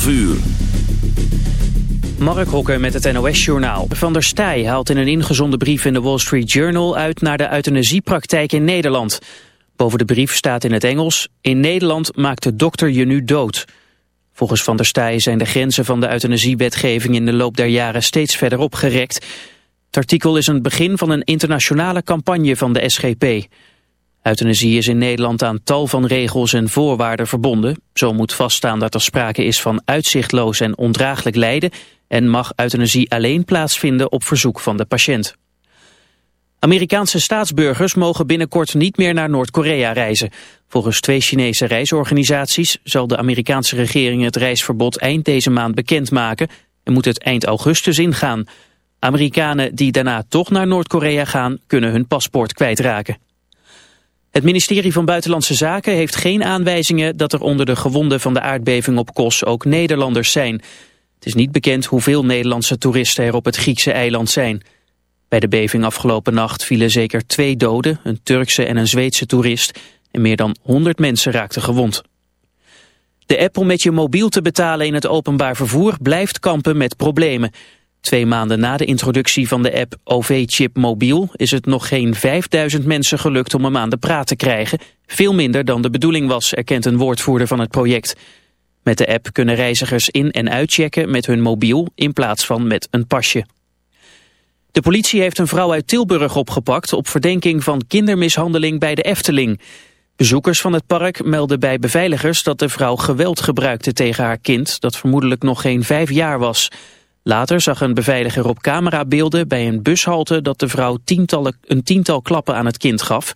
12 uur. Mark Hokker met het NOS-journaal. Van der Staaij haalt in een ingezonden brief in de Wall Street Journal uit naar de euthanasiepraktijk in Nederland. Boven de brief staat in het Engels, in Nederland maakt de dokter je nu dood. Volgens Van der Staaij zijn de grenzen van de euthanasiewetgeving in de loop der jaren steeds verder opgerekt. Het artikel is een begin van een internationale campagne van de SGP. Euthanasie is in Nederland aan tal van regels en voorwaarden verbonden. Zo moet vaststaan dat er sprake is van uitzichtloos en ondraaglijk lijden... en mag euthanasie alleen plaatsvinden op verzoek van de patiënt. Amerikaanse staatsburgers mogen binnenkort niet meer naar Noord-Korea reizen. Volgens twee Chinese reisorganisaties zal de Amerikaanse regering het reisverbod eind deze maand bekendmaken... en moet het eind augustus ingaan. Amerikanen die daarna toch naar Noord-Korea gaan kunnen hun paspoort kwijtraken. Het ministerie van Buitenlandse Zaken heeft geen aanwijzingen dat er onder de gewonden van de aardbeving op Kos ook Nederlanders zijn. Het is niet bekend hoeveel Nederlandse toeristen er op het Griekse eiland zijn. Bij de beving afgelopen nacht vielen zeker twee doden, een Turkse en een Zweedse toerist, en meer dan 100 mensen raakten gewond. De app om met je mobiel te betalen in het openbaar vervoer blijft kampen met problemen. Twee maanden na de introductie van de app OV-chip mobiel is het nog geen 5000 mensen gelukt om hem aan de praat te krijgen. Veel minder dan de bedoeling was, erkent een woordvoerder van het project. Met de app kunnen reizigers in- en uitchecken met hun mobiel in plaats van met een pasje. De politie heeft een vrouw uit Tilburg opgepakt op verdenking van kindermishandeling bij de Efteling. Bezoekers van het park melden bij beveiligers dat de vrouw geweld gebruikte tegen haar kind dat vermoedelijk nog geen vijf jaar was. Later zag een beveiliger op camerabeelden bij een bushalte dat de vrouw tientallen, een tiental klappen aan het kind gaf.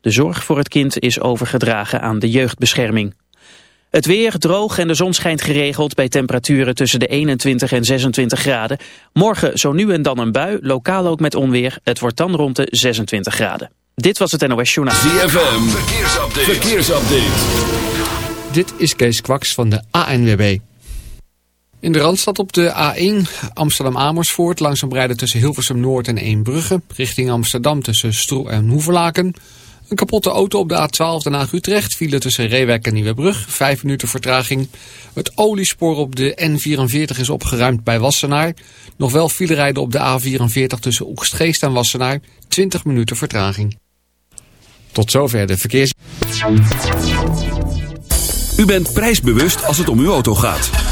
De zorg voor het kind is overgedragen aan de jeugdbescherming. Het weer droog en de zon schijnt geregeld bij temperaturen tussen de 21 en 26 graden. Morgen zo nu en dan een bui, lokaal ook met onweer. Het wordt dan rond de 26 graden. Dit was het NOS Journaal. ZFM, verkeersupdate. verkeersupdate. Dit is Kees Kwaks van de ANWB. In de Randstad op de A1 Amsterdam-Amersfoort... langzaam rijden tussen Hilversum Noord en Eembrugge... richting Amsterdam tussen Stroe en Hoevelaken. Een kapotte auto op de A12 Den Haag-Utrecht... file tussen Reewijk en Nieuwebrug, 5 minuten vertraging. Het oliespoor op de N44 is opgeruimd bij Wassenaar. Nog wel file rijden op de A44 tussen Oegstgeest en Wassenaar... 20 minuten vertraging. Tot zover de verkeers... U bent prijsbewust als het om uw auto gaat.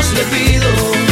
Dios le pido.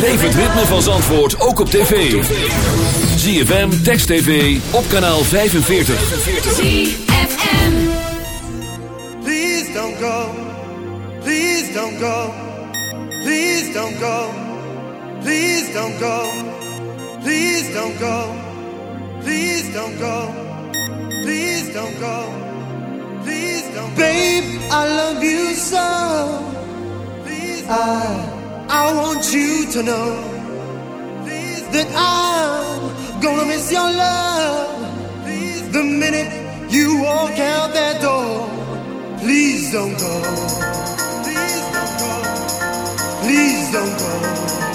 Beleef het ritme van Zandvoort ook op tv. ZFM, Text TV, op kanaal 45. ZFM Please don't go, please don't go, please don't go, please don't go, please don't go, please don't go, please don't go, please don't go. Babe, I love you so, please I I want you to know that I'm gonna miss your love the minute you walk out that door. Please don't go. Please don't go. Please don't go.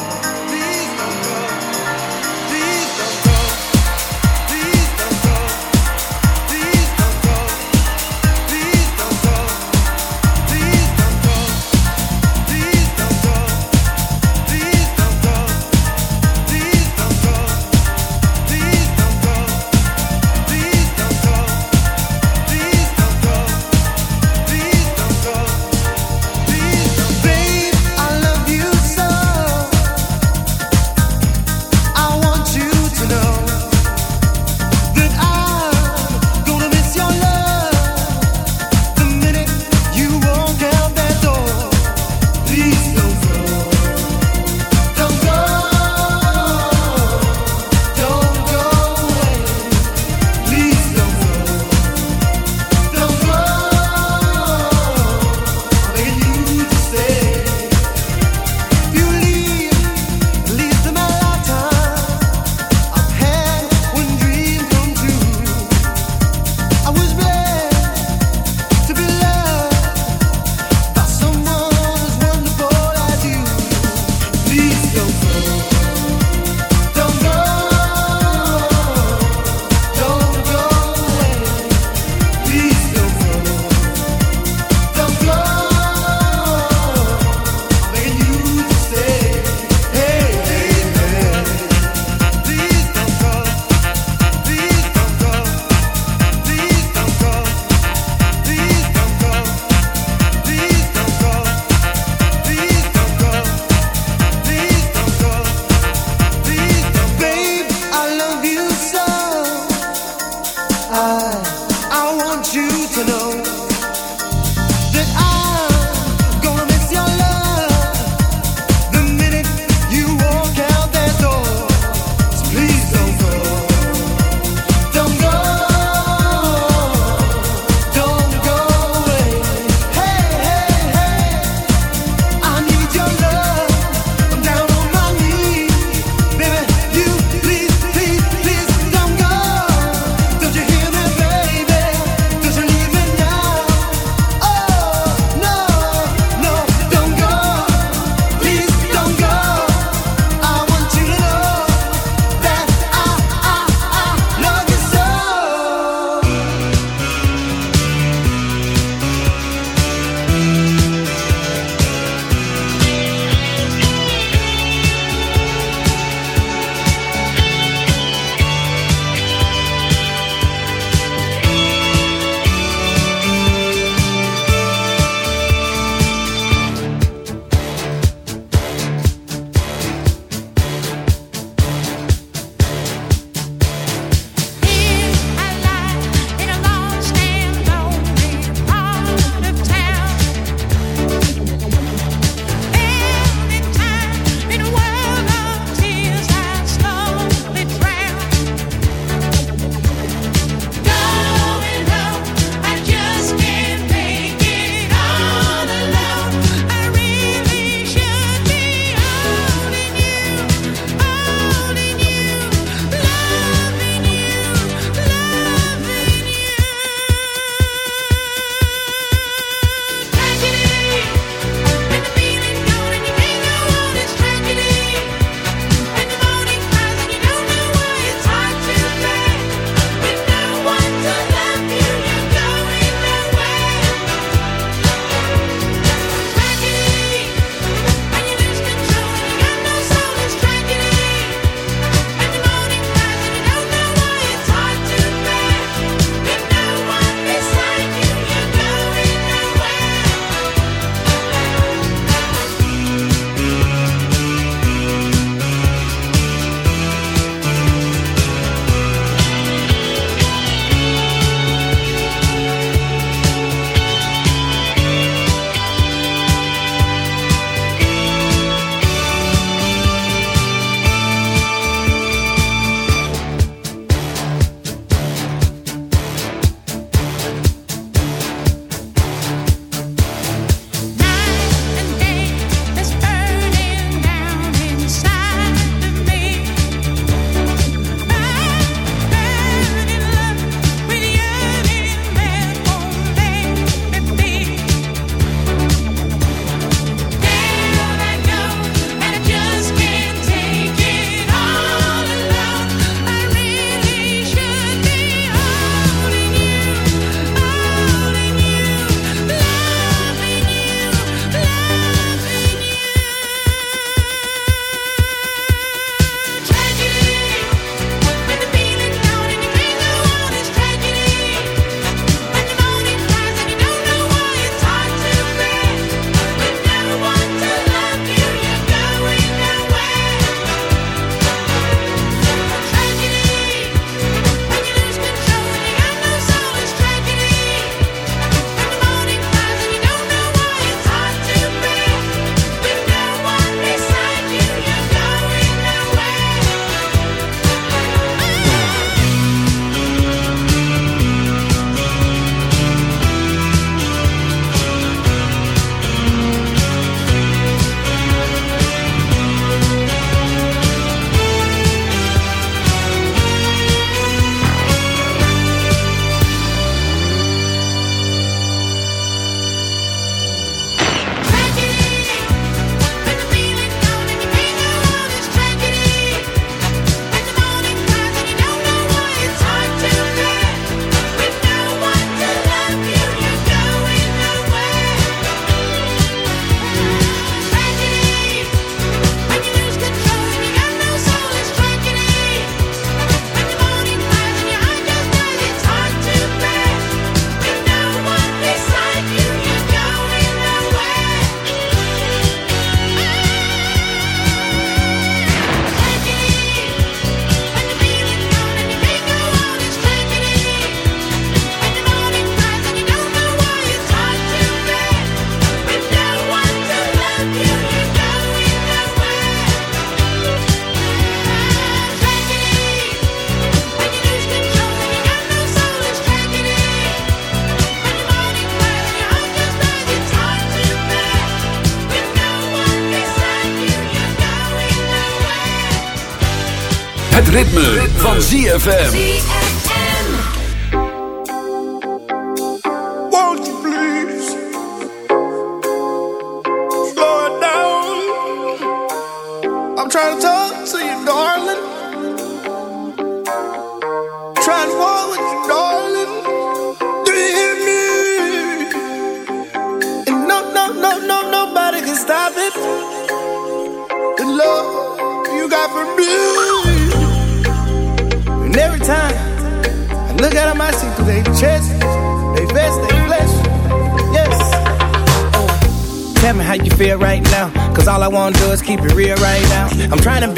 van ZFM.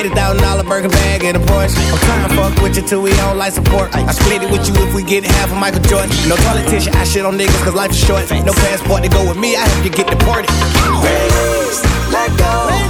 Eighty thousand dollar burger bag and a Porsche. I'm trying to fuck with you till we don't like support. I split it with you if we get half of Michael Jordan. No politician, I shit on niggas cause life is short. No passport to go with me, I have to get deported. Let go.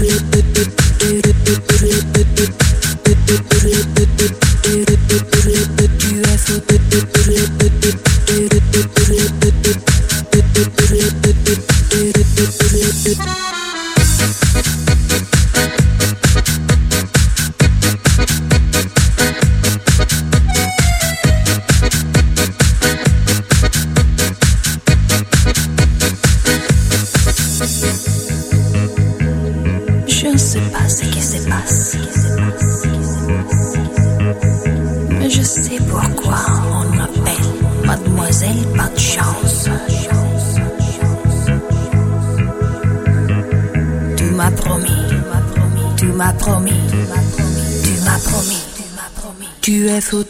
Thank you. Jesús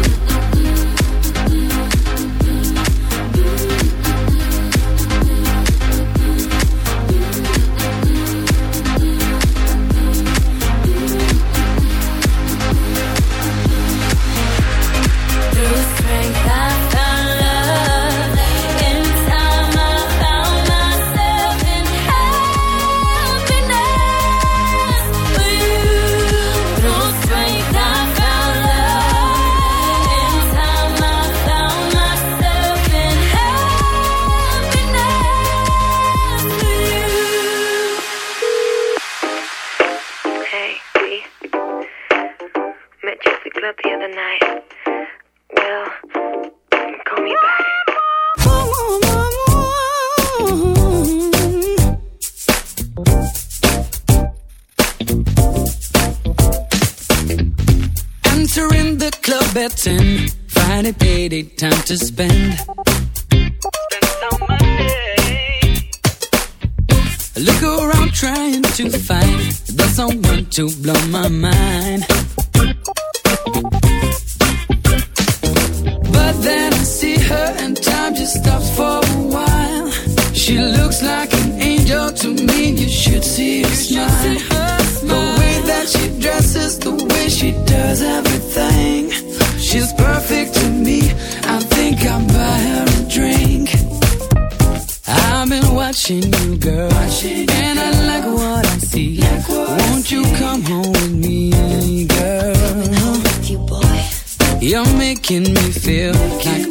night. Well, call me back. Entering the club at 10. Friday, payday, time to spend. Look around trying to find the someone to blow my mind. Stops for a while. She looks like an angel to me. You should see her smile. The way that she dresses, the way she does everything. She's perfect to me. I think I'll buy her a drink. I've been watching you, girl, watching and I like what I see. Like what Won't you come home with me, girl? Home with You're making me feel like,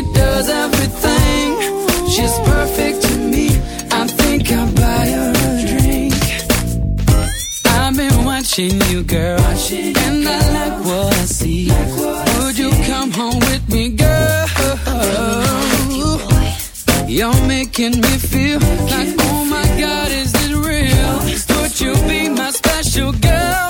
she does everything. She's perfect to me. I think I'll buy her a drink. I've been watching you, girl, watching and I like what I see. Would you come home with me, girl? You're making me feel like, oh my God, is this real? Would you be my special girlfriend,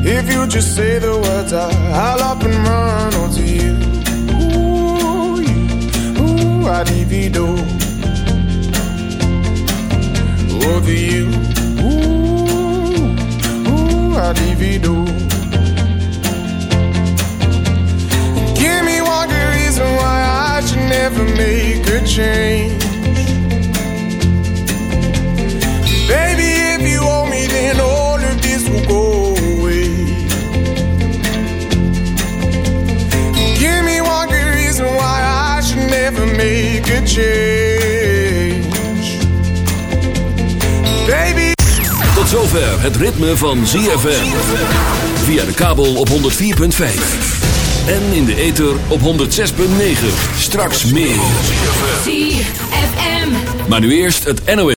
If you just say the words, I, I'll up and run onto you. Ooh, you, ooh, I divido. Over you, ooh, ooh, I divido. Give me one good reason why I should never make a change. Baby, if you owe me, then all of this will go reason why I should never make a change. Baby. Tot zover het ritme van ZFM. Via de kabel op 104.5. En in de ether op 106.9. Straks meer. ZFM. Maar nu eerst het NOS.